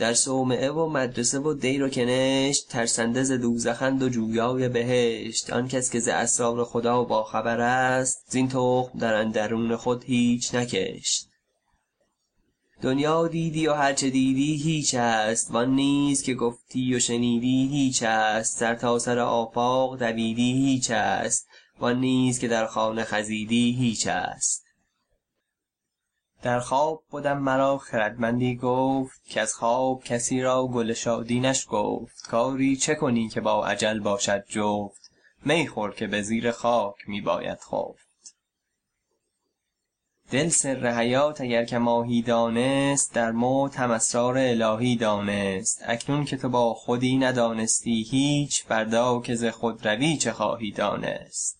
در صومعه و مدرسه و دیر و کنشت ترسنده ز دوزخند و جویای بهشت. آن کس که ز اسرار خدا با خبر است زین تخم در اندرون خود هیچ نکشت. دنیا دیدی و هر چه دیدی هیچ است وآن نیز که گفتی و شنیدی هیچ است. سرتاسر آفاق دویدی هیچ است وآن نیز که در خانه خزیدی هیچ است. در خواب بدم مرا خردمندی گفت کز خواب کسی را گل شادی نشکفت. کاری چه کنی که با اجل باشد جفت؟ می خور که به زیر خاک می باید خفت. دل سر حیات اگر که ماهی دانست در موت هم اسرار الهی دانست. اکنون که تو با خودی ندانستی هیچ فردا که ز خودروی چه خواهی دانست؟